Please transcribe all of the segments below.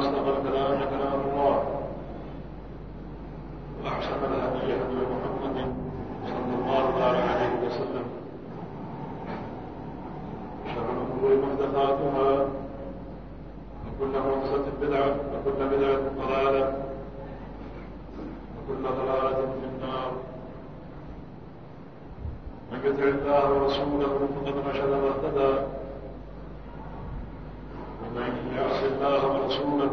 أصدق الكلام كلام الله. وأحسن الهدي هدي محمد صلى الله عليه وسلم. شر الأمور محدثاتها وكل محدثة بدعة وكل بدعة ضلالة وكل ضلالة في النار. من يطع الله ورسوله فقد رشد واهتدى ومن يعص الله ورسوله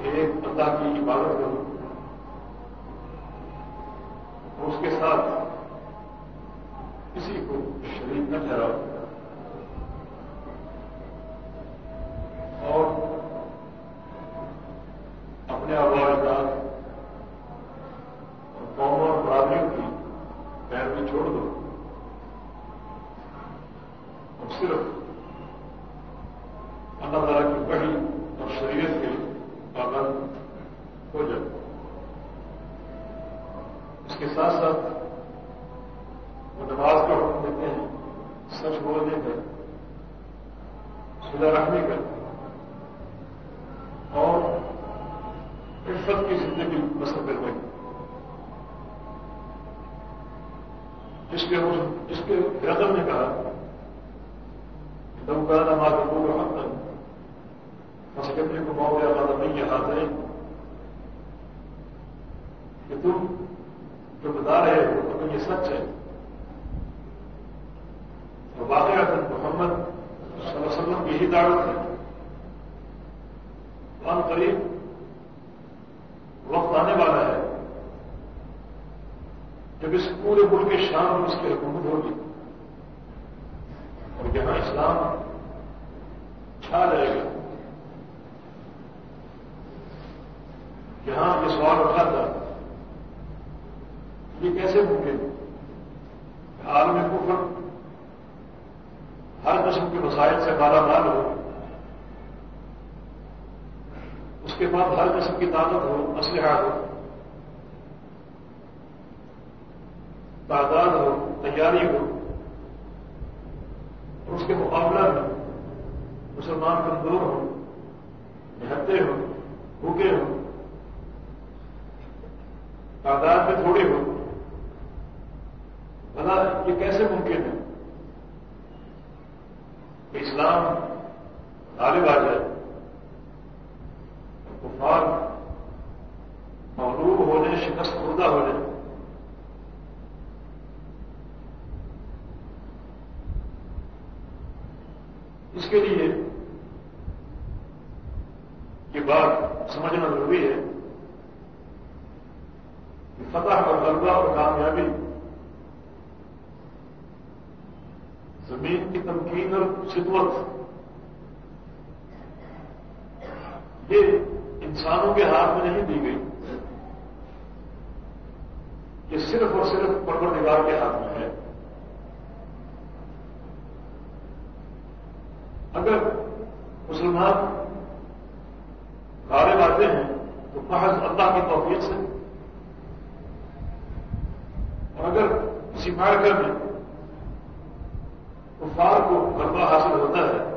ایک اللہ کی عبادت کرو اس کے ساتھ کسی کو شریک نہ ٹھہراؤ اور اپنے آواز اور قوموں اور برادریوں کی پیروی چھوڑ دو اور صرف اللہ تعالیٰ کی بڑی اور شریعت کے پابند ہو جائے اس کے ساتھ ساتھ وہ نماز کا حکم دیتے ہیں سچ بولنے کا سلا رکھنے کا اور عفت کی زندگی بسر کرنے کی جس کے جس کے گردن نے کہا تم کا نماز کو حق مسکندری کو موقع والا نہیں یہ ہاتھ ہے کہ تم جو بتا رہے ہو تو یہ سچ ہے اور واقعہ محمد صلی اللہ علیہ وسلم کی یہی دعوت ہے ان قریب وقت آنے والا ہے جب اس پورے ملک کے شام میں اس کی حکومت ہوگی اور یہاں اسلام چھا جائے گا یہاں یہ سوال اٹھا تھا یہ کیسے ممکن عالم کفر ہر قسم کے مسائل سے مالا مال ہو۔ کے بعد ہر قسم کی طاقت ہو، اسلحہ ہو، تعداد ہو، تیاری ہو، اور اس کے مقابلہ میں مسلمان کمزور ہوں، نہتے ہوں، بھوکے ہوں، تعداد میں تھوڑے ہوں۔ بھلا یہ کیسے ممکن ہے؟ اسلام غالب آ جائے، کفار مغلوب ہو جائے شکست خوردہ ہو جائے اس کے لیے یہ بات سمجھنا ضروری ہے کہ فتح اور غلبہ اور کامیابی زمین کی تمکین اور شدت یہ انسانوں کے ہاتھ میں نہیں دی گئی۔ یہ صرف اور صرف پروردگار کے ہاتھ میں ہے۔ اگر مسلمان غالب آتے ہیں، تو محض اللہ کی توفیق سے۔ اور اگر کسی مارکر میں کفار کو غلبہ حاصل ہوتا ہے۔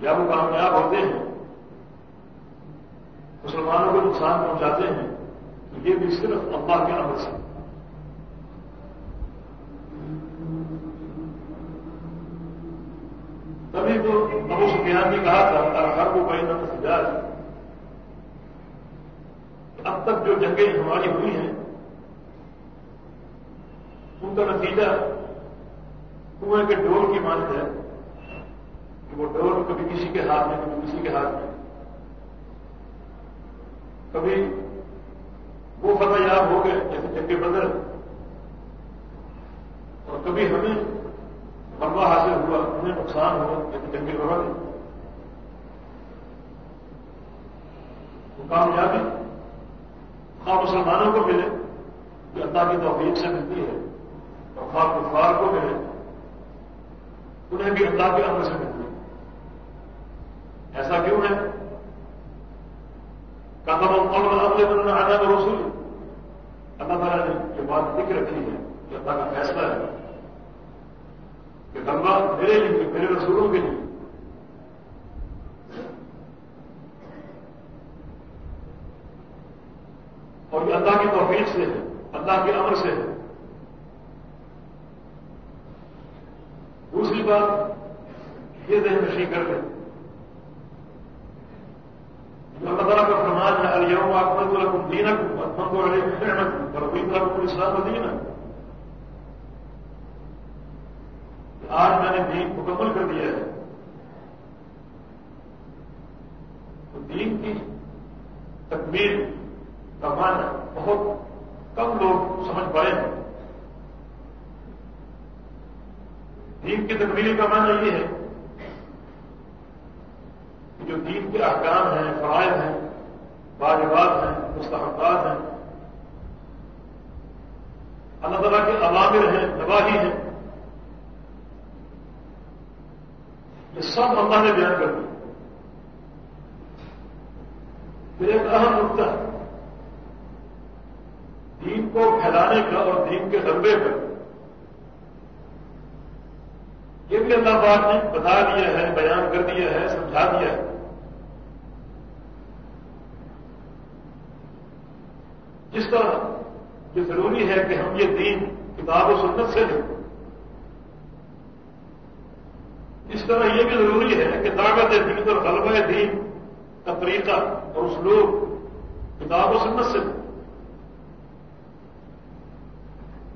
یا وہ کامیاب ہوتے ہیں۔ مسلمانوں کو نقصان پہنچاتے ہیں۔ تو یہ بھی صرف اللہ کے عمل سے۔ تبھی تو ابو سفیان نے کہا تھا ہر کو کہیں نہ اب تک جو جنگیں ہماری ہوئی ہیں، ان کا نتیجہ کنویں کے ڈور کی مانت ہے کہ وہ ڈور کبھی کسی کے ہاتھ میں، کبھی کسی کے ہاتھ میں۔ کبھی وہ فتح یاب ہو گئے، جیسے جنگ بدر۔ اور کبھی ہمیں مربع حاصل ہوا انہیں نقصان ہوا، جیسے جنگ بدر وہ کامیابی خواہ مسلمانوں کو ملے، جو اللہ کی توفیق سے ملتی ہے اور خواہ کفار کو ملے۔ انہیں بھی اللہ کے عمل سے ملتی ایسا کیوں ہے؟ بننا آنا رسول۔ اللہ تعالیٰ نے یہ بات لکھ رکھی ہے کہ اللہ کا فیصلہ ہے کہ گنگا میرے لیے میرے رسولوں کے لیے۔ اور یہ اللہ کی توفیق سے ہے اللہ کے امر سے ہے دوسری بات یہ ذہن نشی کر دیں اللہ تعالیٰ کا فرمان ہے اليوم اکملت لکم دینکم واتممت علیکم نعمتکم ورضیت لکم الاسلام دینا آج میں نے دین مکمل کر دیا ہے۔ تو دین کی تکمیل کا معنی بہت کم لوگ سمجھ پائے ہیں۔ دین کی تکمیل کا معنی یہ ہے کہ جو دین کے احکام ہیں فرائض ہیں، واجبات ہیں مستحقات ہیں، اللہ تعالیٰ کے عوامر ہیں نواحی ہیں، یہ سب اللہ نے بیان کر دی۔ پھر ایک اہم نقطہ دین کو پھیلانے کا اور دین کے ضربے پر یہ بھی اللہ پاک نے بتا دیا ہے، بیان کر دیا ہے، سمجھا دیا ہے۔ جس طرح یہ ضروری ہے کہ ہم یہ دین کتاب و سنت سے لیں۔ اس طرح یہ بھی ضروری ہے کہ طاقت دین اور غلبہ دین کا طریقہ اور اس لوگ کتاب و سنت سے لیں۔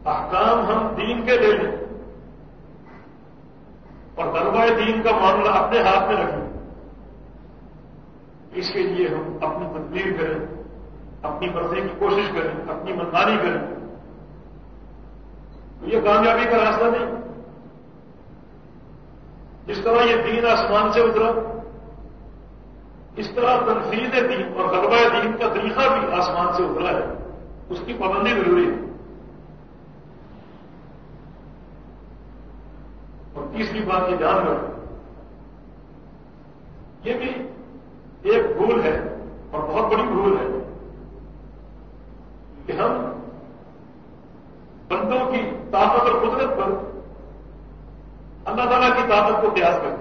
احکام ہم دین کے لے لیں۔ اور غلبہ دین کا معاملہ اپنے ہاتھ میں رکھیں اس کے لیے ہم اپنی تدبیر کریں، اپنی مرضی کی کوشش کریں، اپنی منمانی کریں۔ تو یہ کامیابی کا راستہ نہیں۔ جس طرح یہ دین آسمان سے اترا، اس طرح تنفیذ دین اور غلبہ دین کا طریقہ بھی آسمان سے اترا ہے۔ اس کی پابندی ضروری ہے۔ تیسری بات یہ جان رکھو۔ یہ بھی ایک بھول ہے اور بہت بڑی بھول ہے کہ ہم بندوں کی طاقت اور قدرت پر اللہ تعالیٰ کی طاقت کو پیاس کریں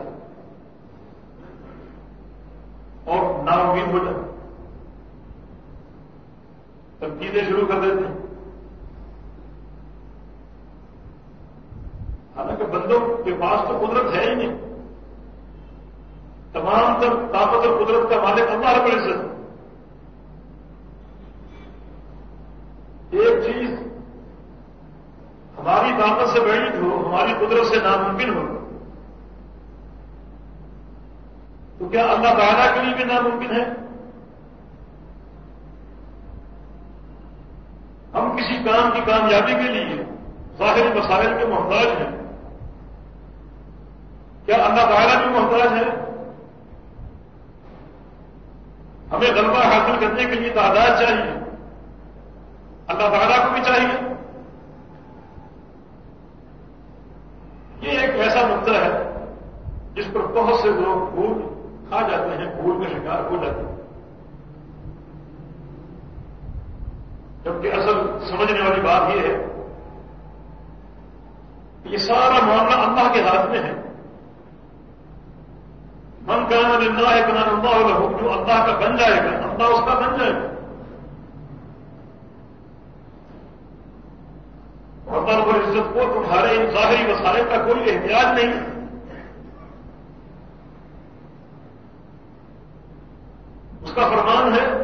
کا فرمان ہے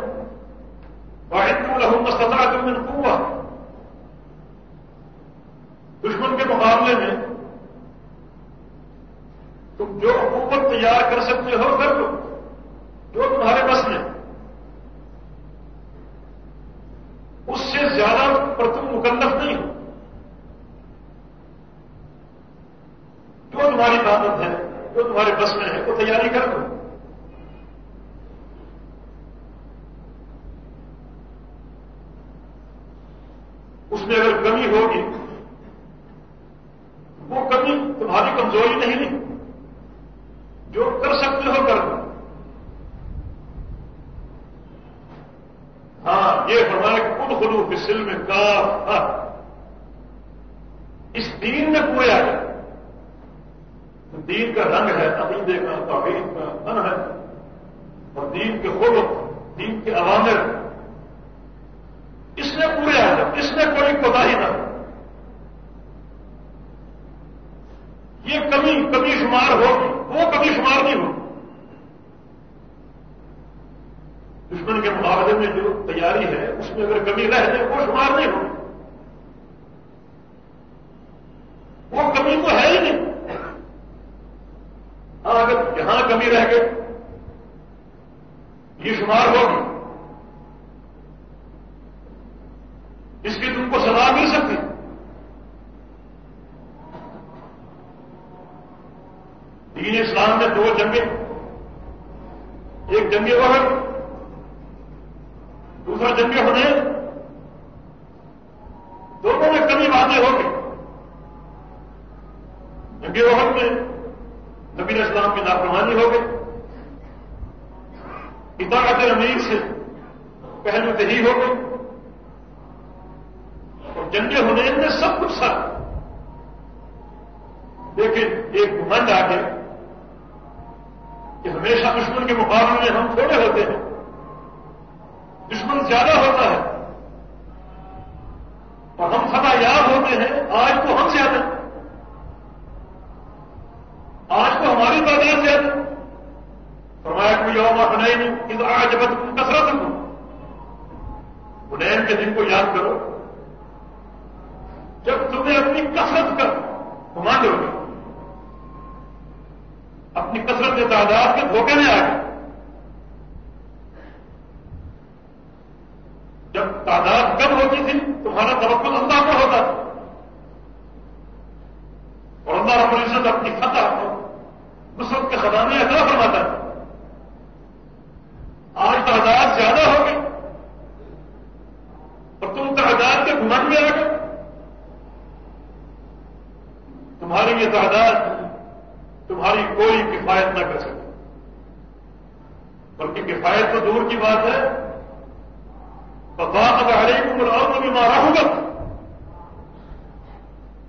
دین اسلام میں دو جنگیں، ایک جنگی وقت دوسرا جنگی ہونے۔ دونوں میں کمی واضح ہو گئی۔ جنگی وقت میں نبی اسلام کی نافرمانی ہو گئی۔ اطاعت امیر سے پہلو دہی ہو گئی۔ اور جنگ ہونے میں سب کچھ ساتھ۔ کے مقابلے میں ہم تھوڑے ہوتے ہیں۔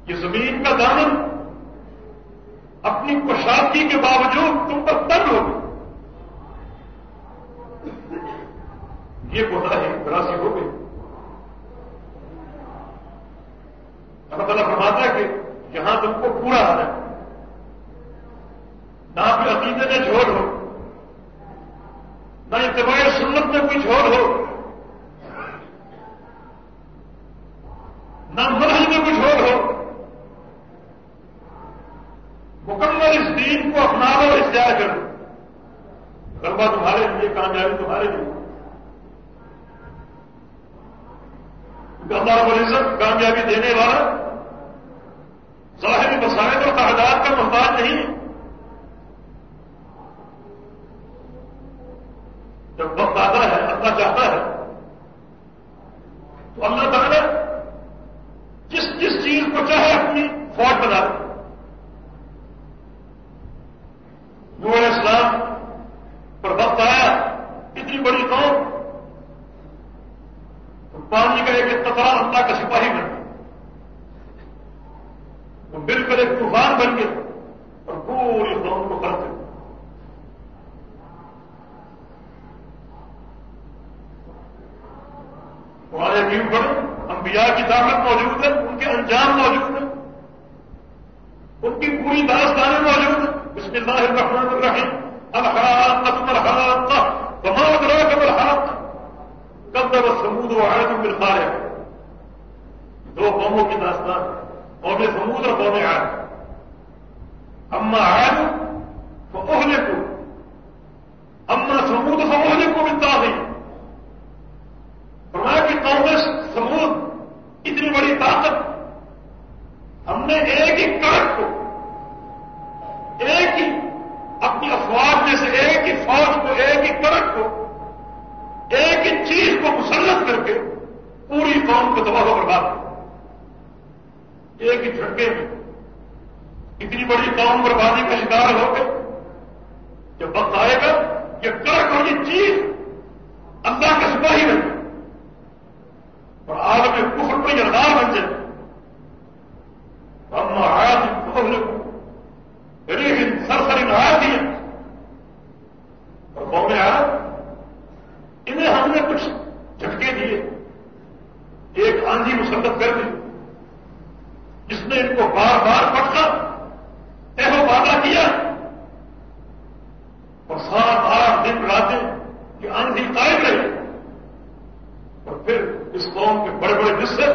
یہ زمین کا دامن اپنی کشادگی کے باوجود تم پر تن ہو یہ کوتا ہے براسی ہو گئی اللہ تعالیٰ فرماتا ہے کہ یہاں تم کو پورا آنا ہے۔ نہ پھر عقیدے میں جھوڑ ہو، نہ اتباع سنت میں کوئی جھوڑ ہو، نہ مرحل میں کوئی جھوڑ ہو۔ مکمل اس دین کو اپنا لو اختیار کرو۔ غلبہ تمہارے لیے، کامیابی تمہارے لیے۔ اللہ رب العزت کامیابی دینے والا ظاہری مسائل اور تعداد کا محتاج نہیں۔ جب وقت آتا ہے، اللہ چاہتا ہے، تو اللہ تعالیٰ جس جس چیز کو چاہے اپنی فوج بنا نور اسلام پر وقت آیا، اتنی بڑی قوم پانی جی کا ایک قطرہ اللہ کا سپاہی بن گیا۔ وہ ایک طوفان بن گیا اور پوری قوم کو کر دیا۔ تمہارے بھی پر انبیاء کی طاقت موجود ہے، ان کے انجام موجود ہیں، ان کی پوری داستانیں موجود ہیں۔ بسم اللہ الرحمن الرحیم الحاق قسم الحاق وما ادراك ما الحاق کب تک سمود و آئے تو مل دو قوموں کی داستان قوم سمود اور قوم آئے اما آئے تو اوہلے کو اما سمود اوہلے کو ملتا نہیں فرمایا کی قوم سمود اتنی بڑی طاقت ہم نے ایک ہی کڑک کو ایک ہی اپنی افواج میں سے ایک ہی فوج کو ایک ہی کڑک کو ایک ہی چیز کو مسلط کر کے پوری قوم کو تباہ و برباد ایک ہی جھٹکے میں اتنی بڑی قوم بربادی کا شکار ہو گئے جب وقت آئے گا یہ کرک اور یہ چیز اللہ کا سپاہی بن اور آگ میں کفر پر یردار بن جائے ہم آیا لیکن سر سر نہا دیا اور قوم آیا انہیں ہم نے کچھ جھٹکے دیے ایک آندھی مسلط کر دی جس نے ان کو بار بار پٹا ایسا وعدہ کیا اور سات آٹھ دن راتیں یہ آندھی قائم رہی اور پھر اس قوم کے بڑے بڑے حصے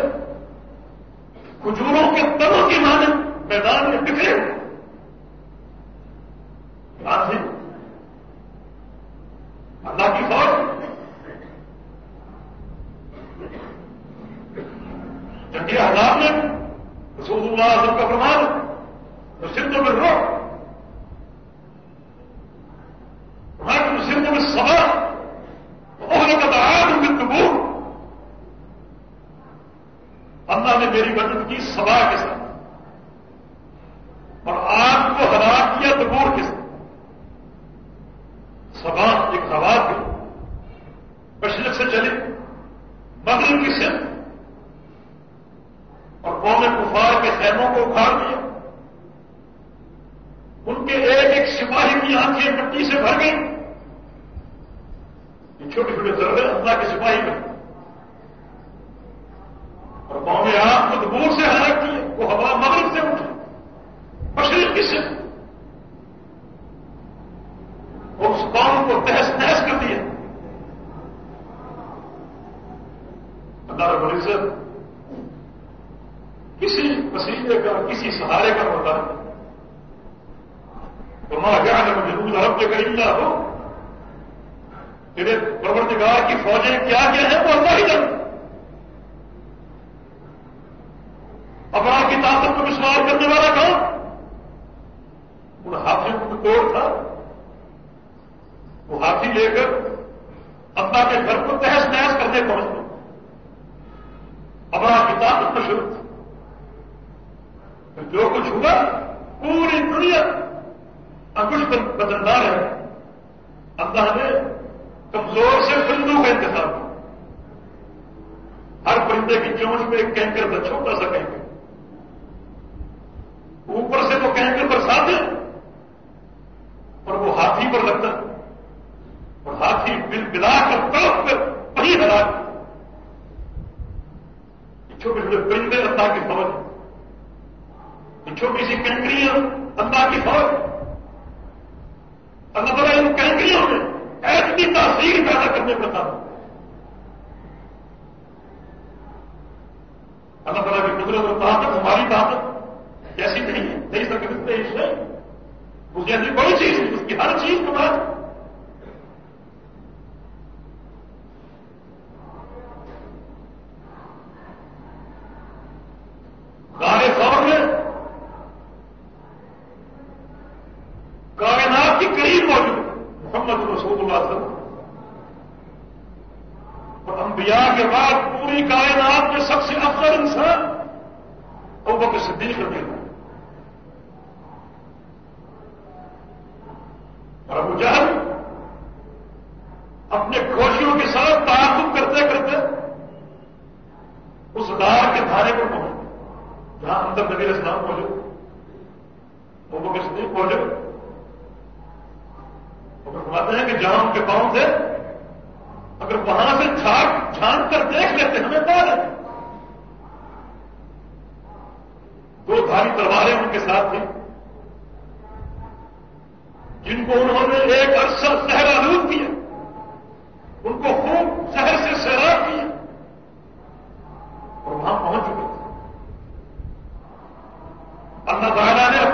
کھجوروں کے تنوں کی مانے میدان میں بکھرے ہوئے آندھی اللہ کی فوج جنگی حالات میں رسول اللہ سب کا فرمان تو سندھ میں رو ہمارے سندھ میں سبا اور کا تعداد میں تبور اللہ نے میری مدد کی سبا کے ساتھ اور آگ کو ہرا کیا تبور کے ساتھ سبا ایک ہوا تھی مشرق سے چلی مغرب کی سے اور قوم کفار کے خیموں کو اکھاڑ دیا ان کے ایک ایک سپاہی کی آنکھیں مٹی سے بھر گئی یہ چھوٹے چھوٹے ذرے اللہ کے سپاہی میں اور قوم آپ کو دور سے ہلاک کیے وہ ہوا مغرب سے اٹھے مشرق کی سے اور اس قوم کو تحس نحس کر دیا اللہ رب العزت کسی وسیلے کا کسی سہارے کا ہوتا ہے تو ماں کیا ضرور رب کے کریم ہو تیرے پرورتگار کی فوجیں کیا کیا ہیں وہ اللہ ہی جانتا اب آپ کی طاقت کو وشواس کرنے والا کون ان ہاتھیوں کو توڑ تھا وہ ہاتھی لے کر اللہ کے گھر کو تحس نحس کرنے پہنچتے اب آپ کی طاقت کو شروع تھی جو کچھ ہوا پوری دنیا اکش بدلدار ہے اللہ نے کمزور سے پرندوں کا انتخاب کیا ہر پرندے کی چونچ میں ایک کینکر تھا چھوٹا سا کینکر یہ چھوٹی سی کنٹری ہے اللہ کی فوج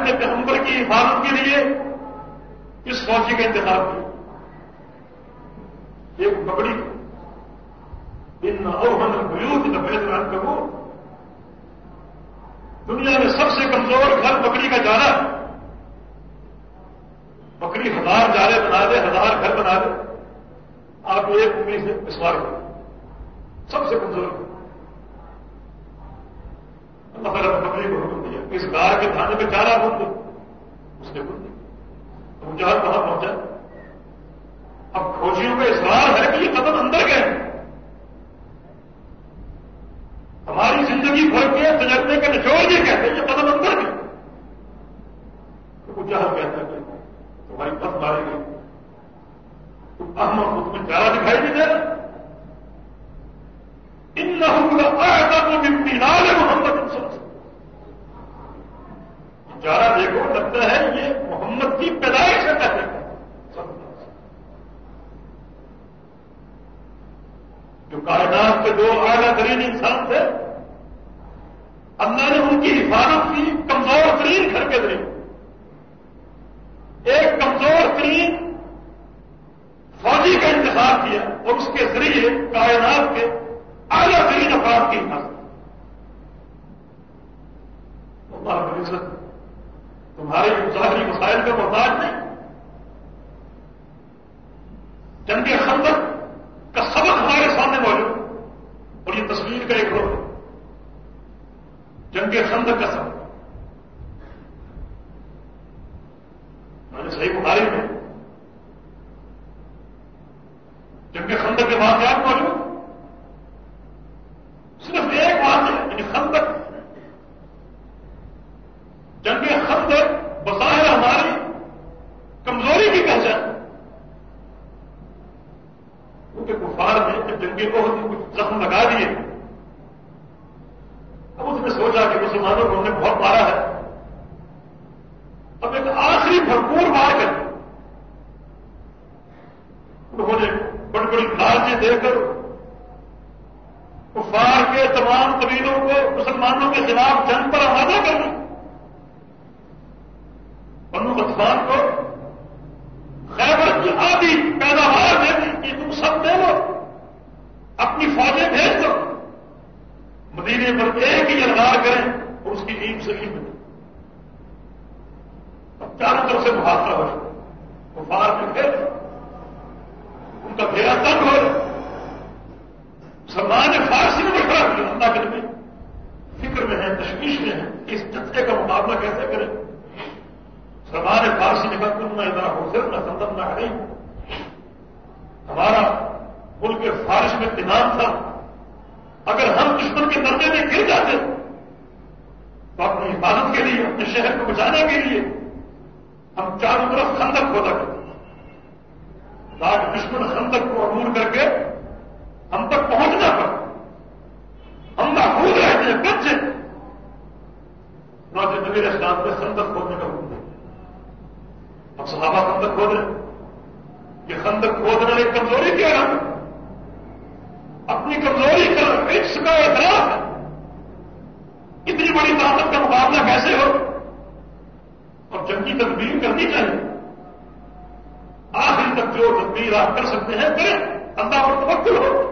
اپنے پیغمبر کی حفاظت کے لیے اس فوجی کا انتخاب کیا۔ ایک بکڑی ان اوہن بلود نفیدان کرو دنیا میں سب سے کمزور گھر بکری کا جانا da ƙasa تاکہ دشمن ہم تک کو عبور کر کے ہم تک پہنچنا پڑے ہم محفوظ رہتے ہیں بچے نوجو نبی اسلام نے خندق کھودنے کا حکم دیا اب صحابہ خندق کھود رہے یہ خندق کھودنا ایک کمزوری کیا ہے اپنی کمزوری کا رکس کا اعتراف اتنی بڑی طاقت کا مقابلہ کیسے ہو؟ اور جنگی تدبیر کرنی چاہیے۔ بات کر سکتے ہیں۔ کریں اللہ پر توکل ہو۔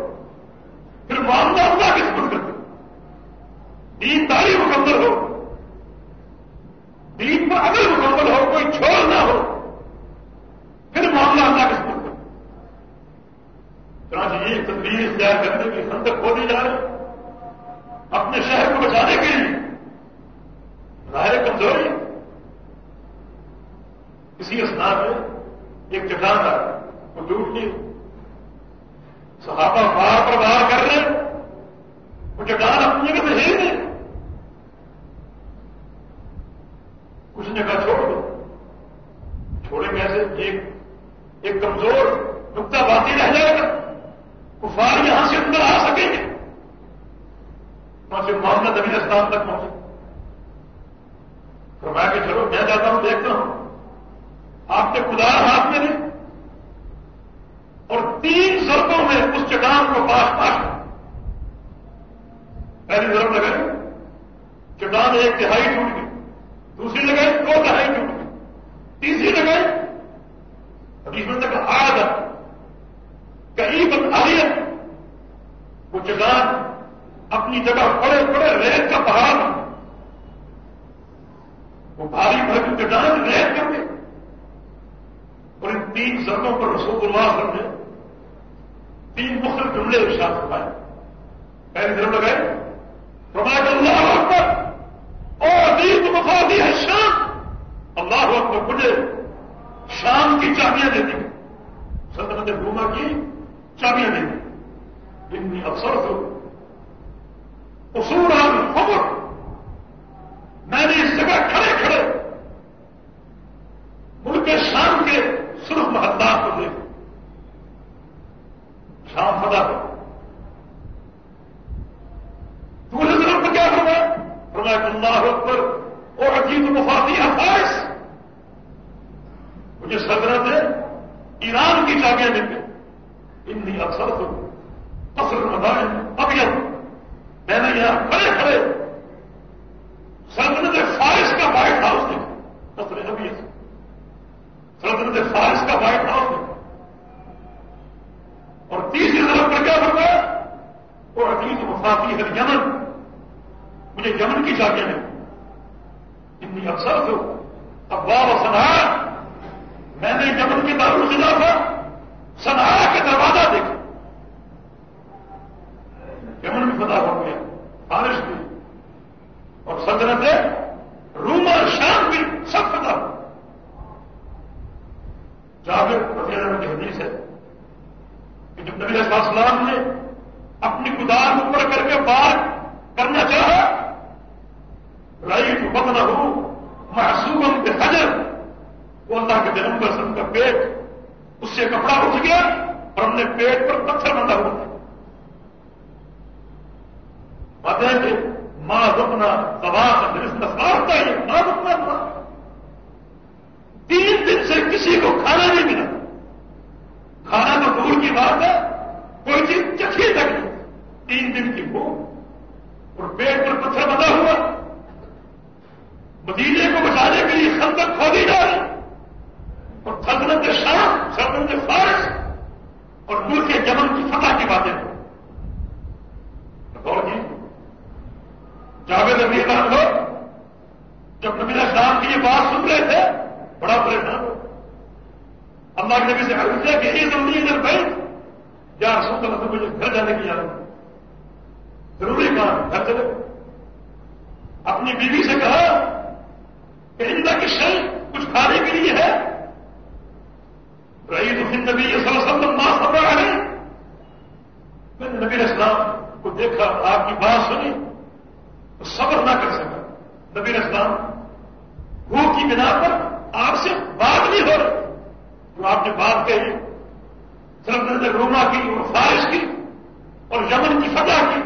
سزا کی۔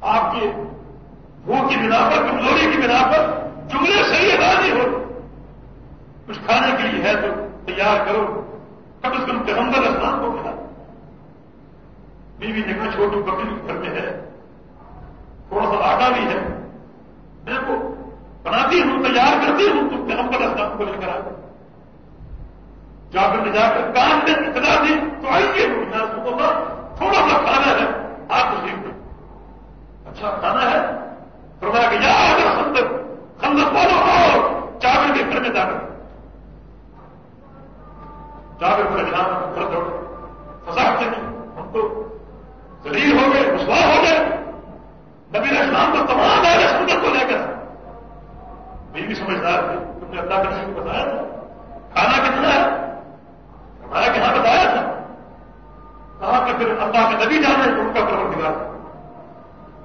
آپ کے بھوک کی بنا پر، کمزوری کی بنا پر جملے صحیح حاضر ہو کچھ کھانے کے لیے ہے تو تیار کرو۔ کم از کم پیغمبر اسلام کو کھلا۔ بیوی نے کہا چھوٹو بکری گھر میں ہے۔ تھوڑا سا آٹا بھی ہے۔ میں کو بناتی ہوں، تیار کرتی ہوں، تو پیغمبر اسلام کو لے کر آتے جا کر جا کر کام میں اتنا دی، تو آئیے تھوڑا سا کھانا ہے۔ آپ اسی کو اچھا کھانا ہے؟ فرمایا کہ یا اگر خندق خندق بولو اور چاول کے گھر میں جا کر جاگر پریشان گھر دوڑ فساد کے ہم تو ذلیل ہو گئے رسوا ہو گئے۔ نبی اسلام کو تمام آئے سنت کو لے کر۔ یہ بھی سمجھدار تھے تم نے اللہ کے کو بتایا تھا۔ کھانا کتنا ہے؟ ہمارا کہاں بتایا تھا۔ کہا کہ پھر اللہ کے نبی جانے ان کا پرور دکھا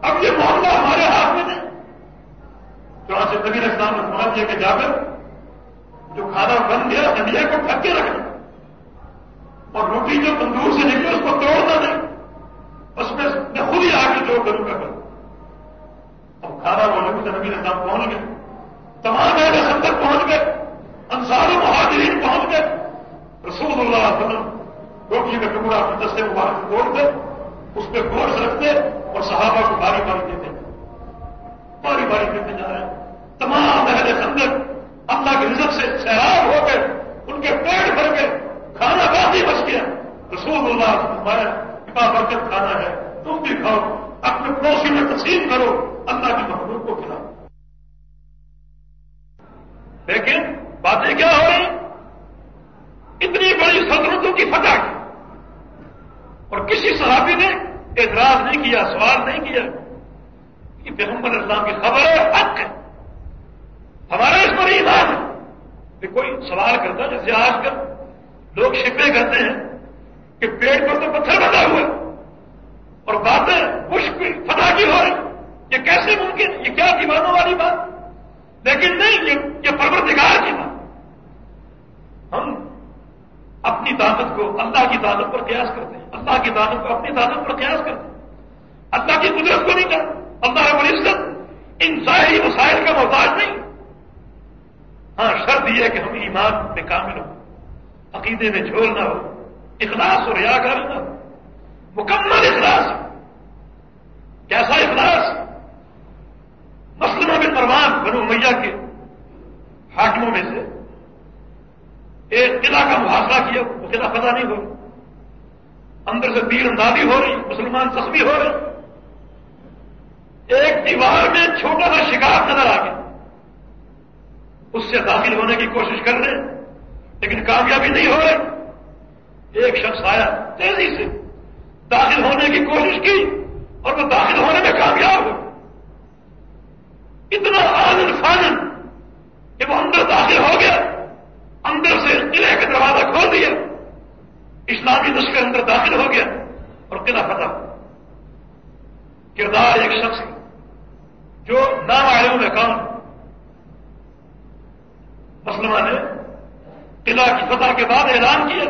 اب یہ معاملہ ہمارے ہاتھ میں نہیں چوہاں سے نبی اسلام نے سمجھ دیا کہ جا کر جو کھانا بن گیا نبیا کو ٹھک کے رکھنا اور روٹی جو تندور سے نکلے اس کو توڑنا نہیں اس میں میں خود ہی آگے جو کروں گا، کروں۔ اب کھانا وہ نبی نبی اسلام پہنچ گئے۔ تمام اہل سندر پہنچ گئے۔ انصار مہاجرین پہنچ گئے۔ رسول اللہ علیہ وسلم روٹی کا ٹکڑا اپنے دستے مبارک توڑتے اس پہ گوشت رکھتے اور صحابہ کو باری باری دیتے باری باری دیتے جا رہے ہیں۔ تمام اہل سندر اللہ کے رزق سے سیراب ہو گئے ان کے پیٹ بھر گئے کھانا باقی بچ گیا۔ رسول اللہ فرمایا کتنا برکت کھانا ہے، تم بھی کھاؤ، اپنے پڑوسی میں تقسیم کرو، اللہ کی محبوب کو کھلاؤ۔ لیکن باتیں کیا ہو رہی اتنی بڑی سلطنتوں کی فتح کی۔ اور کسی صحابی نے اعتراض نہیں کیا، سوال نہیں کیا کہ پیغمبر اسلام کی خبر ہے، حق ہے۔ ہمارا اس پر ایمان ہے۔ کہ کوئی سوال کرتا جیسے آج کل لوگ شکوے کرتے ہیں کہ پیٹ پر تو پتھر بنا ہوا اور باتیں مشکل فتح کی ہو رہی یہ کیسے ممکن یہ کیا دیوانوں والی بات؟ لیکن نہیں، یہ پرورتگار کی بات ہم اپنی طاقت کو اللہ کی طاقت پر قیاس کرتے ہیں اللہ کی طاقت کو اپنی طاقت پر قیاس کرتے ہیں اللہ کی قدرت کو نہیں کرتے اللہ رب العزت ان ظاہری مسائل کا محتاج نہیں۔ ہاں شرط یہ ہے کہ ہم ایمان میں کامل ہوں۔ عقیدے میں جھول نہ ہو۔ اخلاص اور ریا کر نہ ہو۔ مکمل اخلاص۔ کیسا اخلاص؟ مسلموں میں پروان بنو میاں کے حاکموں میں سے۔ ایک قلعہ کا محاصرہ کیا، وہ قلعہ پتہ نہیں ہو اندر سے تیر اندازی ہو رہی، مسلمان زخمی ہو رہے۔ ایک دیوار میں چھوٹا سا شکار نظر آ گیا۔ اس سے داخل ہونے کی کوشش کر رہے، لیکن کامیابی نہیں ہو رہی۔ ایک شخص آیا تیزی سے، داخل ہونے کی کوشش کی اور وہ داخل ہونے میں کامیاب ہو۔ اتنا آنند فانن کہ وہ اندر داخل ہو گیا اندر سے قلعے کا دروازہ کھول دیا اسلامی لشکر اندر داخل ہو گیا اور قلعہ ختم کردار ایک شخص جو نام میں کام مسلمان نے قلعہ کی فتح کے بعد اعلان کیا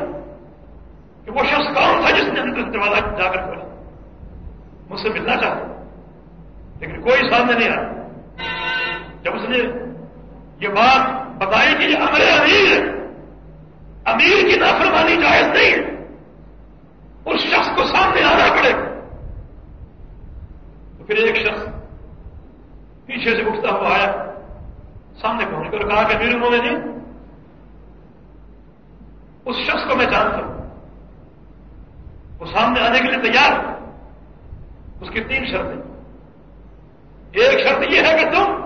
کہ وہ شخص کون تھا جس نے اندر دروازہ جا کر کھولا مجھ سے ملنا چاہتا لیکن کوئی سامنے نہیں آیا۔ جب اس نے یہ بات بتائی کہ یہ امر امیر ہے، امیر کی نافرمانی جائز نہیں ہے۔ اس شخص کو سامنے آنا پڑے۔ گا تو پھر ایک شخص پیچھے سے اٹھتا ہوا آیا۔ سامنے پہنچ کر کہا کہ امیر انہوں نے نہیں جی، اس شخص کو میں جانتا ہوں۔ وہ سامنے آنے کے لیے تیار اس کی تین شرطیں۔ ایک شرط یہ ہے کہ تم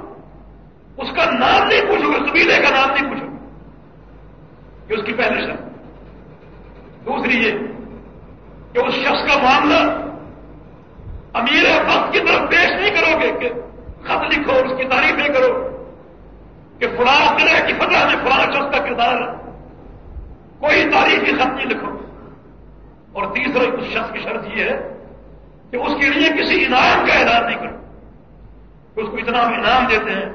اس کا نام نہیں پوچھو گے، قبیلے کا نام نہیں پوچھو گے۔ یہ اس کی پہلی شرط۔ دوسری یہ کہ اس شخص کا معاملہ امیر وقت کی طرف پیش نہیں کرو گے کہ خط لکھو، اس کی تعریفیں کرو کہ فلاں قلعے کی فتح میں فلاں شخص کا کردار ہے۔ کوئی تاریخی خط نہیں لکھو۔ اور تیسرا، اس شخص کی شرط یہ ہے کہ اس کے لیے کسی انعام کا اعلان نہیں کرو۔ کہ اس کو اتنا ہم انعام دیتے ہیں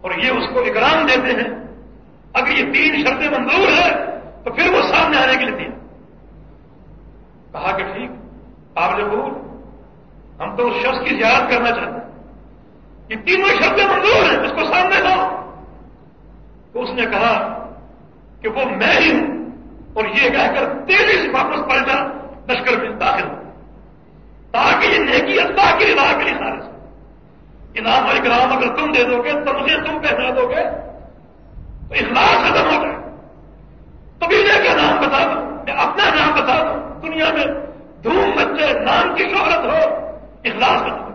اور یہ اس کو اکرام دیتے ہیں۔ اگر یہ تین شرطیں منظور ہیں تو پھر وہ سامنے آنے کے لیے تین۔ کہا کہ ٹھیک آپ نے بول ہم تو اس شخص کی زیارت کرنا چاہتے ہیں۔ یہ تینوں شرطیں منظور ہیں، اس کو سامنے لاؤ۔ تو اس نے کہا کہ وہ میں ہی ہوں اور یہ کہہ کر تیزی سے واپس پلٹا، لشکر میں داخل ہو۔ تاکہ یہ نیکی اللہ کی رضا کے لیے خارج انعام اور اکرام اگر تم دے دو گے تمہیں تم پہنا دو گے۔ تو اخلاص ختم ہو گئے قبیلے کا نام بتا دو یا اپنا نام بتا دو دنیا میں دھوم بچے نام کی شہرت ہو، اخلاص ہو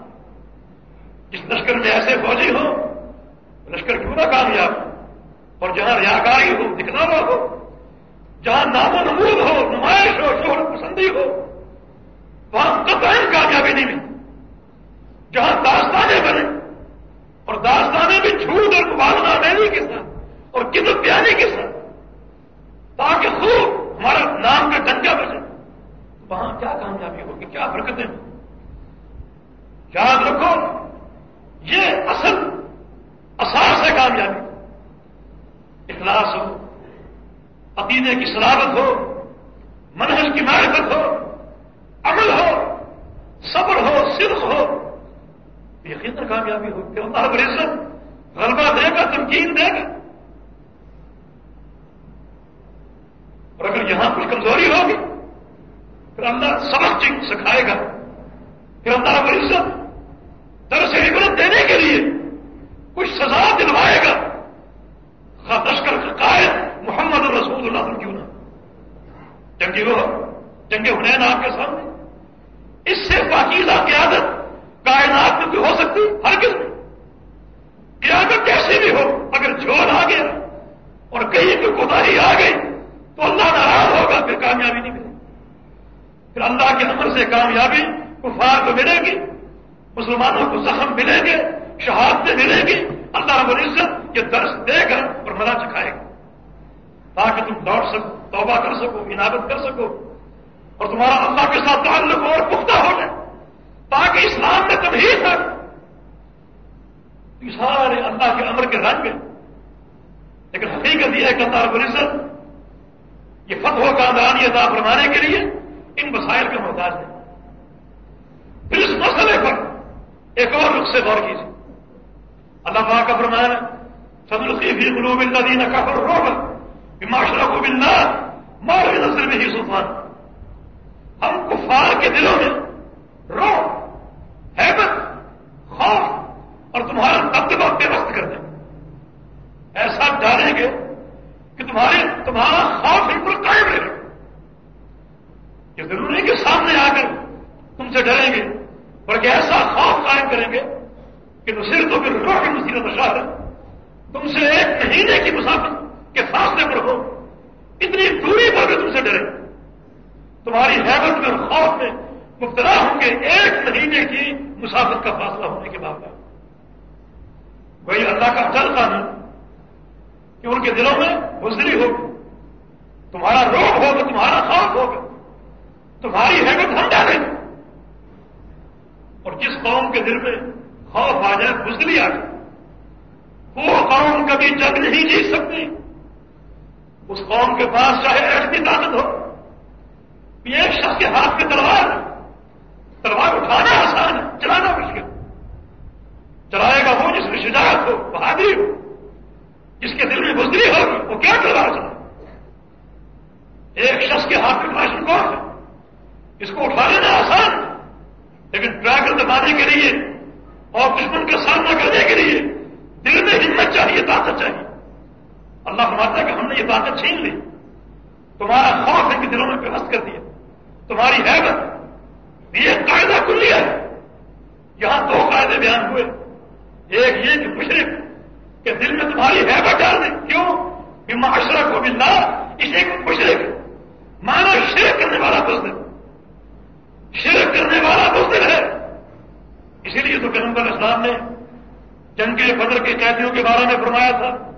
جس لشکر میں ایسے فوجی ہو لشکر کیوں نہ کامیاب ہو اور جہاں ریاکاری ہو دکھنا ہو، جہاں نام و نمود ہو، نمائش ہو، شہرت پسندی ہو، وہاں قطعین کامیابی نہیں ملتی جہاں داستانیں بنے، اور داستانیں بھی جھوٹ اور مبالغہ نہیں کے ساتھ، اور کتب پیانے کے ساتھ، تاکہ خوب ہمارا نام کا ڈنکا بچے وہاں کیا کامیابی ہوگی؟ کیا برکتیں یاد رکھو، یہ اصل اساس ہے کامیابی۔ اخلاص ہو، عقیدے کی سلاوت ہو، منہج کی معرفت ہو، عمل ہو، صبر ہو صرف ہو۔ یقین کامیابی ہو کہ اللہ رب غلبہ دے گا، تمکین دے گا۔ اور اگر یہاں کچھ کمزوری ہوگی پھر اللہ سبق سکھائے گا پھر اللہ کو عزت درس عبرت دینے کے لیے کچھ سزا دلوائے گا۔ لشکر کا قائد محمد رسول اللہ کیوں نہ۔ جنگی ہو جنگ حنین آپ کے سامنے۔ اس سے پاکیزہ قیادت کائنات میں بھی ہو سکتی ہر کس میں قیادت کیسی بھی ہو اگر جھول آ گیا اور کہیں کوئی کوتاہی آ گئی تو اللہ ناراض ہوگا پھر کامیابی نہیں ملے پھر اللہ کے نمبر سے کامیابی کفار کو ملے گی، مسلمانوں کو زخم ملیں گے شہادتیں ملیں گی۔ اللہ رب العزت یہ درس دے گا اور منا چکھائے گا۔ تاکہ تم دوڑ سکو، توبہ کر سکو عنابت کر سکو۔ اور تمہارا اللہ کے ساتھ تعلق اور پختہ ہو جائے۔ تاکہ اسلام میں تمہیں تھا سارے اللہ کے امر کے رنگ میں لیکن حقیقت یہ ہے کہ اللہ رب العزت یہ فتح کا دان یہ فرمانے کے لیے ان مسائل کا محتاج ہے۔ پھر اس مسئلے پر ایک اور رخ سے غور کیجیے۔ اللہ پاک کا فرمان صدر بھی قلوب الذین کفروا الرعب بما اشركوا بالله ما لم ينزل به سلطان. ہم کفار کے دلوں میں رو حیبت خوف اور تمہارا دبدبہ بے وقت کر دیں۔ ایسا ڈالیں گے کہ تمہارے تمہارا خوف بالکل قائم رہے یہ ضرور نہیں کہ سامنے آ کر تم سے ڈریں گے۔ بلکہ ایسا خوف قائم کریں گے کہ نصیر تو پھر روح کی مصیبت شاہ تم سے ایک مہینے کی مسافت کے فاصلے پر ہو۔ اتنی دوری پر بھی تم سے ڈرے۔ تمہاری حیبت میں خوف میں مبتلا ہوں گے ایک مہینے کی مسافت کا فاصلہ ہونے کے بعد وہی اللہ کا چل قانون کہ ان کے دلوں میں گزری ہوگی۔ تمہارا روگ ہوگا، تمہارا خوف ہوگا۔ تمہاری حیبت ہم ڈالیں گے اور جس قوم کے دل میں خوف آ جائے بزدلی آ جائے۔ وہ قوم کبھی جنگ نہیں جیت سکتی۔ اس قوم کے پاس چاہے ایسی طاقت ہو ایک شخص کے ہاتھ میں تلوار تلوار اٹھانا آسان ہے، چلانا مشکل۔ چلائے گا وہ جس میں شجاعت ہو، بہادری ہو۔ جس کے دل میں بزدری ہوگی وہ کیا تلوار چلا ایک شخص کے ہاتھ میں فیشن کون ہے۔ اس کو اٹھا لینا آسان دبانے کے لیے اور دشمن کا سامنا کرنے کے لیے دل میں ہمت چاہیے، طاقت چاہیے۔ اللہ فرماتا ہے کہ ہم نے یہ طاقت چھین لی۔ تمہارا خوف ہے کہ دلوں میں پیوست کر دیا۔ تمہاری حیبت، یہ قاعدہ کل لیا ہے۔ یہاں دو قاعدے بیان ہوئے۔ ایک یہ کہ مشرق کہ دل میں تمہاری حیبت ڈال دیں کیوں؟ کہ معاشرہ کو ملنا اسے مشرق مانا شرک کرنے والا بزدل شرک کرنے والا بزدل ہے۔ اسی لیے تو پیغمبر اسلام نے جنگ بدر کے قیدیوں کے بارے میں فرمایا تھا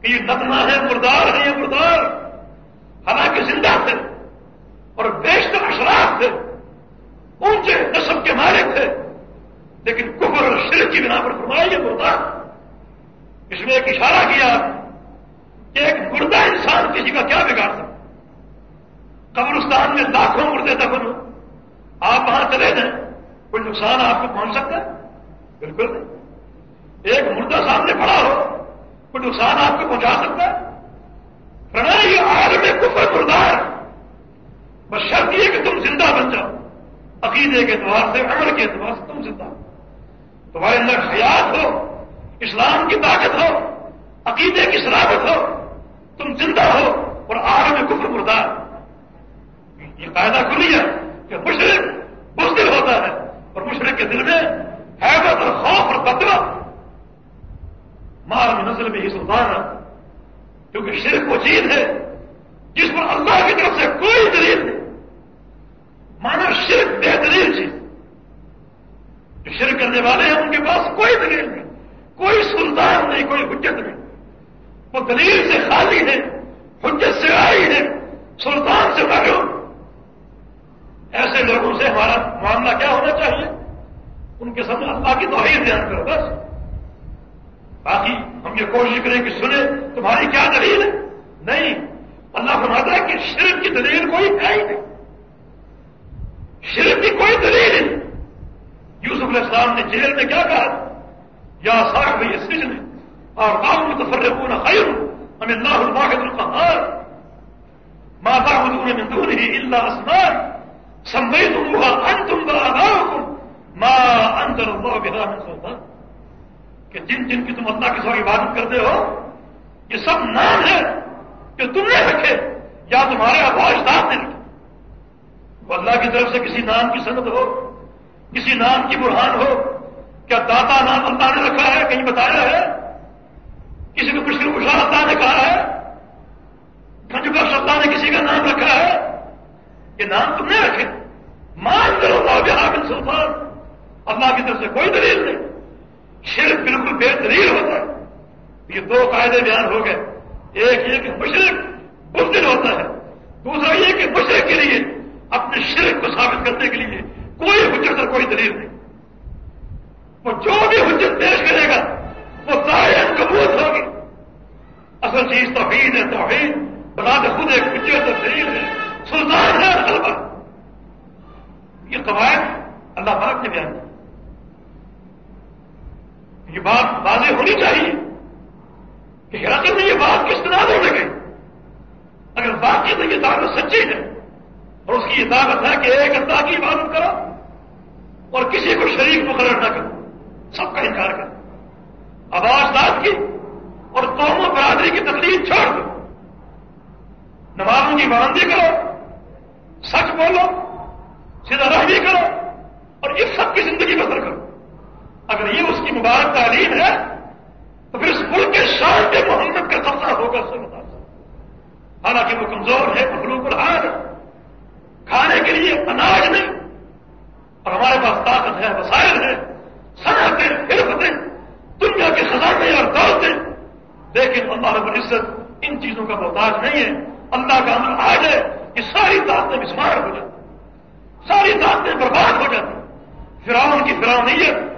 کہ یہ نتنا ہے، مردار ہے، یہ مردار۔ حالانکہ زندہ تھے اور بیشتر اشراف تھے۔ اونچے نسب کے مالک تھے۔ لیکن کفر اور شرک کی بنا پر فرمایا یہ مردہ اس میں ایک اشارہ کیا کہ ایک مردہ انسان کسی کا کیا بگاڑ سکتا قبرستان میں لاکھوں مردے دفن ہو آپ وہاں چلے جائیں۔ کوئی نقصان آپ کو پہنچ سکتا ہے؟ بالکل نہیں۔ ایک مردہ سامنے پڑا ہو، کوئی نقصان آپ کو پہنچا سکتا ہے؟ فرمایا، یہ عالم کفر مردار بس شرط یہ کہ تم زندہ بن جاؤ۔ عقیدے کے اعتبار سے عمر کے اعتبار سے تم زندہ تمہارے اندر حیات ہو، اسلام کی طاقت ہو، عقیدے کی شرابت ہو، تم زندہ ہو اور آگ میں کفر مردار یہ قاعدہ کھلی ہے کہ مشرق بزدل ہوتا ہے۔ اور مشرق کے دل میں حیبت اور خوف اور بدلا مار نسل میں ہی سلطان ہے، کیونکہ شرک وہ چیز ہے جس پر اللہ کی طرف سے کوئی دلیل نہیں۔ مانا شرک بہترین چیز۔ جو شرک کرنے والے ہیں، ان کے پاس کوئی دلیل نہیں، کوئی سلطان نہیں، کوئی حجت نہیں۔ وہ دلیل سے خالی ہے حجت سے آئی ہے سلطان سے معلوم ایسے لوگوں سے ہمارا معاملہ کیا ہونا چاہیے؟ ان کے سامنے اللہ کی توحید بیان کرو بس۔ باقی ہم یہ کوشش کریں کہ سنیں، تمہاری کیا دلیل ہے؟ نہیں۔ اللہ فرماتا ہے کہ شرک کی دلیل کوئی ہے ہی نہیں۔ شرک کی کوئی دلیل نہیں۔ یوسف علیہ السلام نے جیل میں کیا کہا؟ یا ساخ بھائی سجن اور کام متفرقون خیر ہمیں اللہ الواحد القہار۔ ما تعبدون من دونه الا اسماء سميتموها انتم واباؤكم ما انزل الله بها من سلطان. کہ جن جن کی تم اللہ کے سوا عبادت کرتے ہو، یہ سب نام ہے کہ تم نے رکھے، یا تمہارے ابا اجداد نے رکھے. وہ اللہ کی طرف سے کسی نام کی صنعت ہو، کسی نام کی برہان ہو، کیا داتا نام اللہ نے رکھا ہے، کہیں بتایا ہے؟ کسی کو کچھ خوشا اللہ نے کہا ہے؟ گنج اللہ نے کسی کا نام رکھا ہے؟ یہ نام تم نے رکھے مان کرو اللہ بہار سلطان اللہ کی طرف سے کوئی دلیل نہیں۔ شرک بالکل بے دلیل ہوتا ہے۔ یہ دو قاعدے بیان ہو گئے۔ ایک یہ کہ مشرق بزدل ہوتا ہے، دوسرا یہ کہ مشرق کے لیے، اپنے شرک کو ثابت کرنے کے لیے کوئی حجت اور کوئی دلیل نہیں۔ وہ جو بھی حجت پیش کرے گا، وہ ظاہر قبول ہوگی۔ اصل چیز توحید ہے، توحید۔ بنا کے خود ایک حجت اور دلیل ہے سلطان ہے اصل پر یہ قواعد اللہ پاک نے بیان یہ بات واضح ہونی چاہیے کہ حراکت میں یہ بات کس طرح ہو لگے اگر باقی تو یہ دعوت سچی ہے اور اس کی یہ دعوت ہے کہ ایک اللہ کی عبادت کرو اور کسی کو شریک مقرر نہ کرو، سب کا انکار کرو۔ آواز داد کی اور قوم برادری کی تکلیف چھوڑ دو۔ نمازوں کی پابندی کرو، سچ بولو، سیدھا رحمی کرو اور اس سب کی زندگی بسر کرو۔ اگر یہ اس کی مبارک تعلیم ہے، تو پھر اس ملک کے شان پہ محمد کا قبضہ ہوگا، سر حالانکہ وہ کمزور ہے مخلوق الحال کھانے کے لیے اناج نہیں۔ اور ہمارے پاس طاقت ہے، وسائل ہے صنعتیں، حرفتیں، دنیا کے خزانے اور دولتیں۔ لیکن اللہ رب العزت ان چیزوں کا محتاج نہیں ہے۔ اللہ کا عمل آ جائے کہ ساری طاقتیں مسمار ہو جاتی ساری طاقتیں برباد ہو جاتی فراؤن کی فرونیت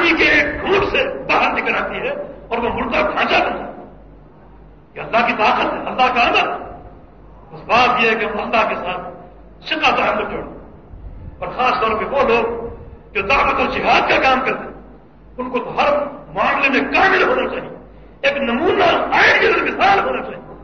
پانی کے ایک گھوٹ سے باہر نکل آتی ہے اور وہ مردہ کھانچا بن جاتا یہ اللہ کی طاقت ہے، اللہ کا عمل اس بات یہ ہے کہ ہم اللہ کے ساتھ شکا تعلق جوڑ اور خاص طور پہ وہ لوگ جو دعوت و جہاد کا کام کرتے ہیں، ان کو تو ہر معاملے میں کامل ہونا چاہیے۔ ایک نمونہ آئن کے مثال ہونا چاہیے۔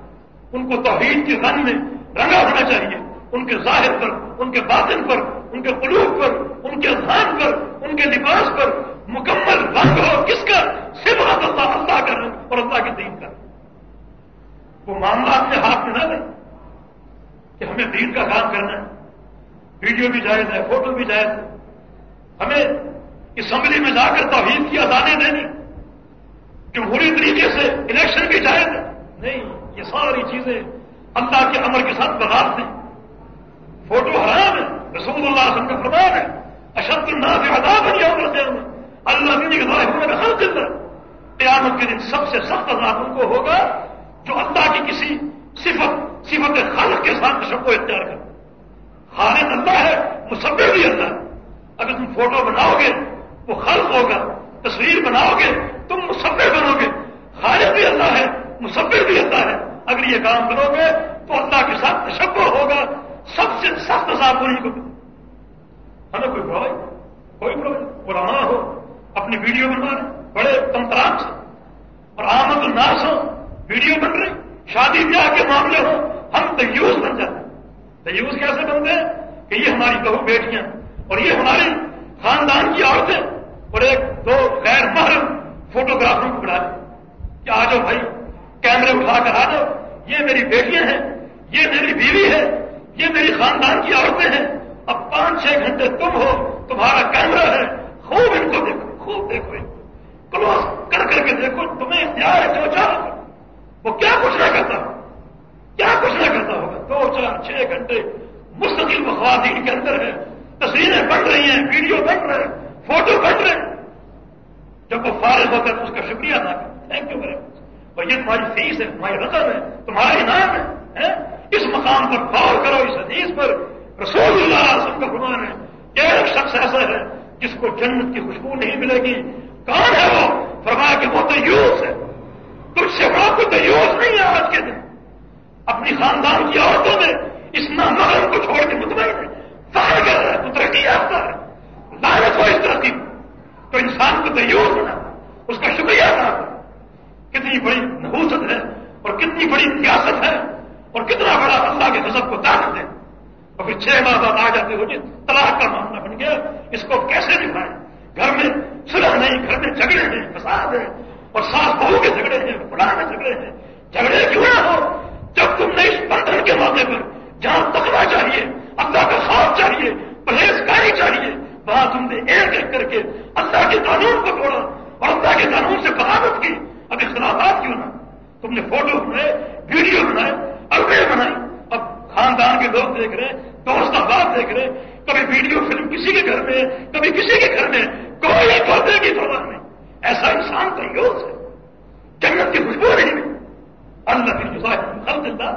ان کو توحید کی رنگ میں رنگا ہونا چاہیے۔ ان کے ظاہر پر، ان کے باطن پر، ان کے قلوب پر، ان کے اذہان پر، ان کے لباس پر مکمل رنگ ہو کس کا؟ صرف اللہ اللہ کا رنگ اور اللہ کے دین کا وہ معاملہ اپنے ہاتھ میں نہ لیں کہ ہمیں دین کا کام کرنا ہے۔ ویڈیو بھی جائز ہے، فوٹو بھی جائز ہے۔ ہمیں اسمبلی میں جا کر توحید کی آزادی دینی۔ جمہوری طریقے سے الیکشن بھی جائز ہے۔ نہیں، یہ ساری چیزیں اللہ کے امر کے ساتھ بغاز دیں فوٹو حرام ہے۔ رسول اللہ وسلم کا فرمان ہے، اشد اللہ سے عذاب نہیں ہوگا اللہ دین کے ظاہر ہر دن قیامت کے دن سب سے سخت عذاب ان کو ہوگا جو اللہ کی کسی صفت صفت خالق کے ساتھ شب کو اختیار کر خالق اللہ ہے مصبر بھی اللہ ہے۔ اگر تم فوٹو بناؤ گے، وہ خلق ہوگا، تصویر بناؤ گے، تم مصبر بنو گے۔ خالق بھی اللہ ہے مصبر بھی اللہ ہے۔ اگر یہ کام کرو گے، تو اللہ کے ساتھ تشبہ ہوگا۔ سب سے سخت صاف ہونے کو۔ ہمیں کوئی پروائے کوئی پروائے علماء ہو اپنی ویڈیو بنوا رہے بڑے تمترام سے۔ اور آمد الناس ہو ویڈیو بن رہی شادی بیاہ کے معاملے ہو ہم تیوس بن جاتے ہیں۔ تیوس کیسے بنتے ہیں؟ کہ یہ ہماری بہو بیٹیاں اور یہ ہماری خاندان کی عورتیں اور ایک دو غیر محرم فوٹوگرافروں کو بڑھا دیں کہ آ جاؤ بھائی، کیمرے اٹھا کر آ جاؤ۔ یہ میری بیٹیاں ہیں، یہ میری بیوی ہے، یہ میری خاندان کی عورتیں ہیں۔ اب پانچ چھ گھنٹے تم ہو، تمہارا کیمرہ ہے، خوب ان کو دیکھو۔ خوب دیکھو کلوز کر کر کے دیکھو، تمہیں اختیار ہے جو چاہو وہ کیا کچھ نہ کرتا کیا کچھ نہ کرتا ہوگا؟ دو چار چھ گھنٹے مستقل خواتین کے اندر ہے۔ تصویریں بن رہی ہیں، ویڈیو بن رہے ہیں، فوٹو بن رہے ہیں۔ جب وہ فارغ ہوتا ہے تو اس کا شکریہ ادا کریں تھینک یو ویری مچ اور یہ تمہاری فیس ہے، تمہاری رقم ہے تمہارا انعام ہے اس مقام پر غور کرو، اس حدیث پر۔ رسول اللہ سب کا گمان ہے۔ ایک شخص ایسا ہے جس کو جنت کی خوشبو نہیں ملے گی۔ کون ہے وہ؟ فرمایا کہ وہ تو یوز ہے۔ تجھ سے بڑا کوئی تیوس نہیں ہے آج کے دن۔ اپنی خاندان کی عورتوں میں اس نامغل کو چھوڑ کے مطمئن ہے۔ فائر کر رہا ہے تو ترقی یافتہ ہے۔ لالت ہو اس ترقی تو انسان کو تیوس ہونا اس کا شکریہ ادا کتنی بڑی نحوست ہے اور کتنی بڑی سیاست ہے اور کتنا بڑا اللہ کے نظب کو طاقت ہے۔ اور پھر چھ ماہ بعد آ جاتے ہو جی طلاق کا معاملہ بن گیا، اس کو کیسے دکھائیں؟ گھر میں سلح نہیں، گھر میں جھگڑے ہیں، فساد ہے اور ساس بہو کے جھگڑے ہیں، بڑا میں جھگڑے ہیں۔ جھگڑے کیوں نہ ہو جب تم نے اس بندھن کے موقع پر جہاں تکنا چاہیے، اللہ کا خواب چاہیے، پرہیزگاری چاہیے، وہاں تم نے ایک ایک کر کے اللہ کے قانون کو توڑا اور اللہ کے قانون سے بغاوت کی۔ اب اختلافات کیوں نہ تم نے فوٹو بنائے، ویڈیو بنائے البے بنائی اب دیکھ رہے دوست آباد دیکھ رہے کبھی ویڈیو فلم کسی کے گھر میں، کبھی کسی کے گھر میں، کوئی پردے کی پرواہ نہیں۔ ایسا انسان تو یوز ہے۔ جنت کی خوشبو نہیں اللہ کی خلق اللہ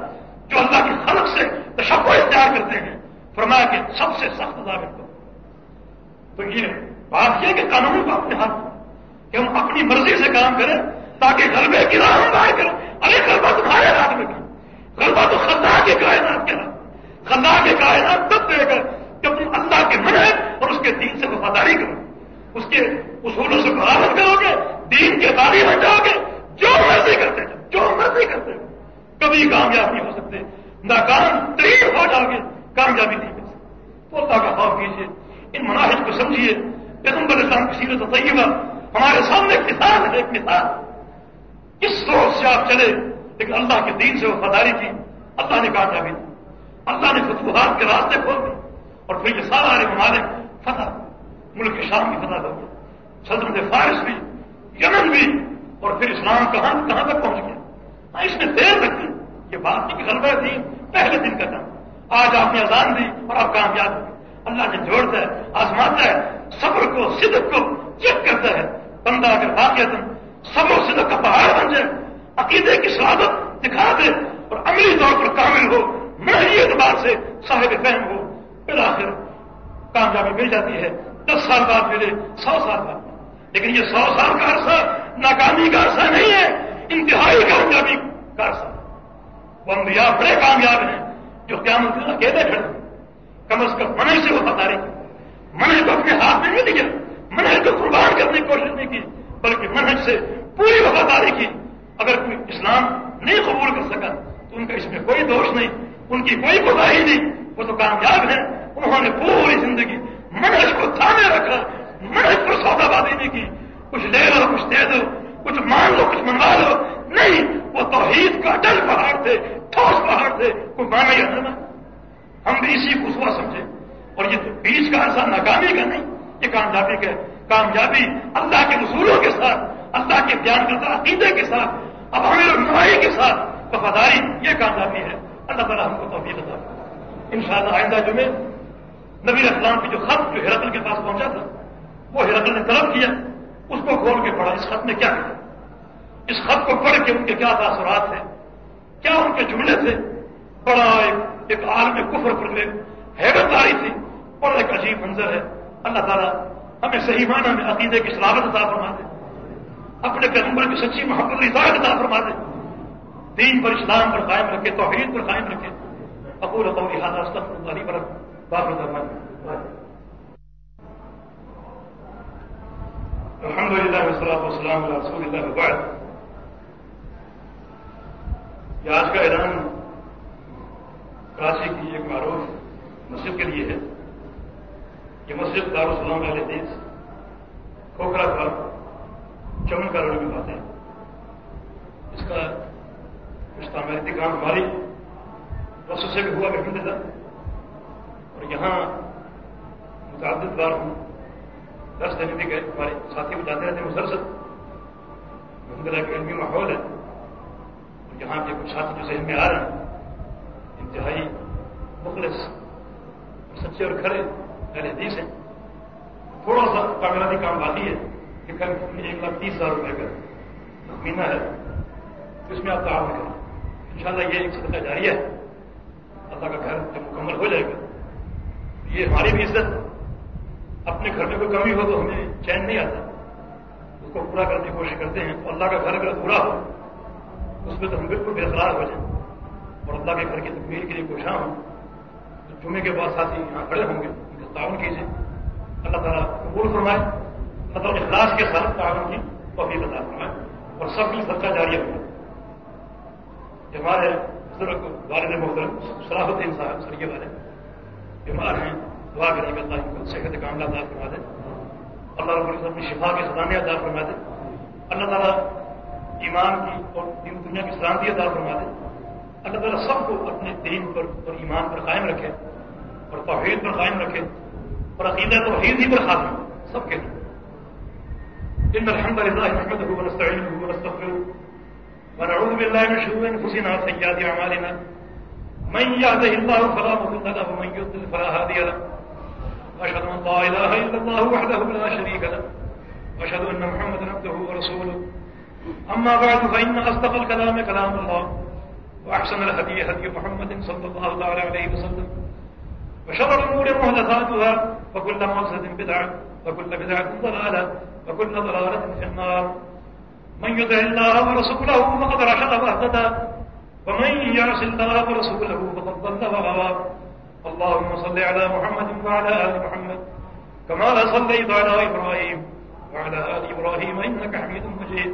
جو اللہ کی خلق سے تشکو اختیار کرتے ہیں۔ فرمایا کہ سب سے سخت ضابط کو تو یہ بات یہ کہ قانون کو اپنے ہاتھ کہ ہم اپنی مرضی سے کام کریں، تاکہ غلبے کی راہ باہر کریں۔ ارے غلبہ تمہارے ہاتھ میں غلبہ تو خدا کے کائنات کے ہاتھ خدا کے کائنات تب دے گا کہ تم اللہ کے من ہے اور اس کے دین سے وفاداری کرو۔ اس کے اصولوں سے برابر کرو گے، دین کے باری بن جاؤ گے۔ جو مرضی کرتے جو مرضی کرتے کبھی کامیاب نہیں ہو سکتے، ناکام ترین ہو جاؤ گے، کامیابی نہیں مل سکتی۔ تو اللہ کا خوف کیجیے، ان مناحج کو سمجھیے۔ پیغمبر اسلام کی سیرت طیبہ، ہمارے سامنے کسان ہے، ایک مثال۔ کس سوچ سے آپ چلے، لیکن اللہ کے دین سے وہ فداری کی، اللہ نے کامیابی دی اللہ نے فتوحات کے راستے کھول دی اور پھر یہ سارا ممالک فتح، ملک شام کی فتح ہو گئی سلطنت فارس بھی، یمن بھی، اور پھر اسلام کہاں کہاں تک پہنچ گیا؟ ہاں، اس میں دیر لگتی یہ بات کی غلبہ تھی، پہلے دن کا تھا۔ آج آپ نے آزان دی اور آپ کامیاب ہوئے اللہ نے جوڑتا ہے، آزماتا ہے، صبر کو، صدق کو چیک کرتا ہے۔ بندہ اگر واقع صبر و صدق کا پہاڑ بن جائے۔ عقیدے کی سعادت دکھا دے اور عملی طور پر کامل ہو۔ محری اعتبار سے صاحب فہم ہو پھر آخر کامیابی مل جاتی ہے۔ دس سال بعد ملے، سو سال بعد لیکن یہ سو سال کا عرصہ ناکامی کا عرصہ نہیں ہے، انتہائی کامیابی کا عرصہ۔ وہ انبیاء بڑے کامیاب ہیں جو قیامت اکیلے کھڑے کم از کم منع سے وہ بتا رہی منع کو اپنے ہاتھ میں نہیں لیا، منع کو قربان کرنے کی کوشش نہیں کی، بلکہ منہج سے پوری وفاداری کی۔ اگر کوئی اسلام نہیں قبول کر سکا، تو ان کا اس میں کوئی دوش نہیں۔ ان کی کوئی کوتاہی نہیں۔ وہ تو کامیاب ہیں۔ انہوں نے پوری زندگی منج کو تھامے رکھا منج کو سودا بازی نہیں کی۔ کچھ لے لو، کچھ دے دو، کچھ مان لو، کچھ منوا لو۔ نہیں، وہ توحید کا ڈل پہاڑ تھے، ٹھوس پہاڑ تھے۔ کوئی مانا یا نہ ہم بھی اسی کو سوا سمجھے۔ اور یہ تو بیچ کا ایسا ناکامی کا نہیں، یہ کامیابی کا کامیابی اللہ کے اصولوں کے ساتھ، اللہ کے بیان کرتا عقیدے کے ساتھ اب ہمیں نمائی کے ساتھ۔ وفاداری، یہ کامیابی ہے۔ اللہ تعالیٰ ہم کو توفیق عطا ان شاء اللہ آئندہ جمعے نبی اسلام کی جو خط جو ہرقل کے پاس پہنچا تھا، وہ ہرقل نے طلب کیا، اس کو کھول کے پڑھا۔ اس خط میں کیا لکھا اس خط کو پڑھ کے ان کے کیا تاثرات ہیں؟ کیا ان کے جملے تھے؟ بڑا ایک ایک عالم کفر پر حیرت آ رہی تھی، اور ایک عجیب منظر ہے۔ اللہ تعالیٰ ہمیں صحیح معنی میں عقیدے کی سلاوت عطا فرما دے اپنے پیغمبر کی سچی محبت رضا عطا فرما دے دین پر اسلام پر قائم رکھے، توحید پر قائم رکھے۔ اقول قولی هذا استغفر الله لي ولكم. باخر دعوانا الحمد لله والصلاه والسلام على رسول الله وبعد۔ یہ آج کا اعلان کراچی کی ایک معروف مسجد کے لیے ہے۔ یہ مسجد دارالسلام علیہ دیس کھوکھرا کا چمن کا روڈ میں بات ہے۔ اس کا کچھ تعمیراتی کام ہماری بس سے بھی ہوا کرتے تھا اور یہاں متعدد بار ہوں دس دینے بھی گئے۔ ہمارے ساتھی بتاتے رہتے ہیں مسلسل۔ الحمد للہ ایک علمی ماحول ہے۔ اور یہاں کے کچھ ساتھی جو ذہن میں آ رہے ہیں، انتہائی مخلص سچے اور کھڑے اہل حدیث ہیں۔ تھوڑا سا تعمیراتی کام باقی ہے کہ کل ایک لاکھ تیس ہزار روپئے کا مہینہ ہے۔ اس میں آپ تعاون کریں۔ ان شاء اللہ یہ ایک صدقہ جاری ہے، اللہ کا گھر جب مکمل ہو جائے گا، یہ ہماری بھی عزت اپنے گھر میں کوئی کمی ہو تو ہمیں چین نہیں آتا۔ اس کو پورا کرنے کی کوشش کرتے ہیں تو اللہ کا گھر اگر پورا ہو، اس میں تو ہم بالکل بےقرار ہو جائیں۔ اور اللہ کے گھر کی تکمیل کے لیے کوشاں ہوں، تو جمعے کے بعد ساتھی یہاں کھڑے ہوں گے، ان کا تعاون کیجیے۔ اللہ تعالیٰ قبول فرمائے، اللہ اخلاص کے ساتھ تعاون کی توفیق عطا فرمائے۔ اور سب کی سب کا جاری ہو ہمارے بزرگ، والد محترم، صلاح الدین صاحب، سر کے والے بیمار ہیں، دعا کریں گے اللہ کو صحت کاملہ دار فرما دے۔ اللہ رب العزت اپنی شفا کے سدانیہ دار فرما دے۔ اللہ تعالیٰ ایمان کی اور دین دنیا کی سلامتی دار فرما دے۔ اللہ تعالیٰ سب کو اپنے دین پر اور ایمان پر قائم رکھے اور توحید پر قائم رکھے اور عقیدہ توحید ہی پر خاتم سب کے لیے۔ ان الحمد لله نحمده ونستعينه ونستغفره ونعوذ بالله من شرور أنفسنا وسيئات أعمالنا. من يهده الله فلا مضل له ومن يضلل فلا هادي له. وأشهد أن لا إله إلا الله وحده لا شريك له. وأشهد أن محمدا عبده ورسوله. أما بعد فإن أصدق الكلام كلام الله وأحسن الهدي هدي محمد صلى الله عليه وسلم. وشر الأمور محدثاتها وكل محدثة بدعة وكل بدعة ضلالة وكل ضلالة في النار. من يطع الله ورسوله فقد رشد وأهتدى. ومن يعص الله ورسوله فقد ضل وغوى اللهم صل على محمد وعلى آل محمد كما صليت على إبراهيم وعلى آل إبراهيم إنك حميد مجيد.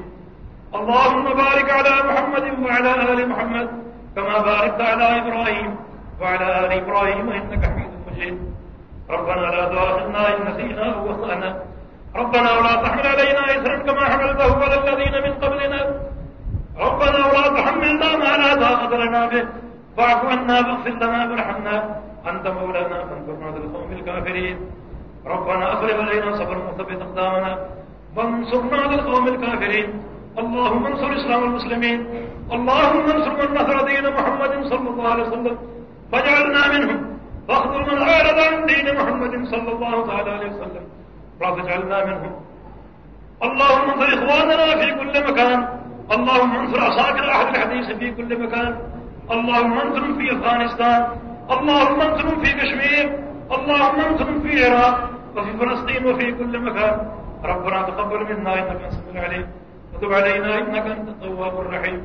اللهم بارك على محمد وعلى آل محمد كما باركت على إبراهيم وعلى آل إبراهيم إنك حميد مجيد. ربنا لا تؤاخذنا إن نسينا أو أخطأنا. ربنا ولا تحمل علينا اسرا كما حملته على الذين من قبلنا. ربنا ولا تحملنا ما لا طاقة لنا به. واعف عنا واغفر لنا وارحمنا. انت مولانا فانصرنا على القوم الكافرين. ربنا افرغ علينا صبرا وثبت اقدامنا وانصرنا على القوم الكافرين. اللهم انصر اسلام المسلمين اللهم انصر من نصر دين محمد صلى الله عليه وسلم. فاجعلنا منهم. واخذل من اعرض عن دين محمد صلى الله عليه وسلم. رب اجعلنا منهم اللهم انصر اخواننا في كل مكان اللهم انصر عساكر اهل الحديث في كل مكان اللهم انصرهم في افغانستان اللهم انصرهم في كشمير اللهم انصرهم في العراق وفي فلسطين وفي كل مكان ربنا تقبل منا انك انت العليم وتب علينا انك انت التواب الرحيم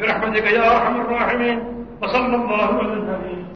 برحمتك يا ارحم الراحمين وصلى الله على النبي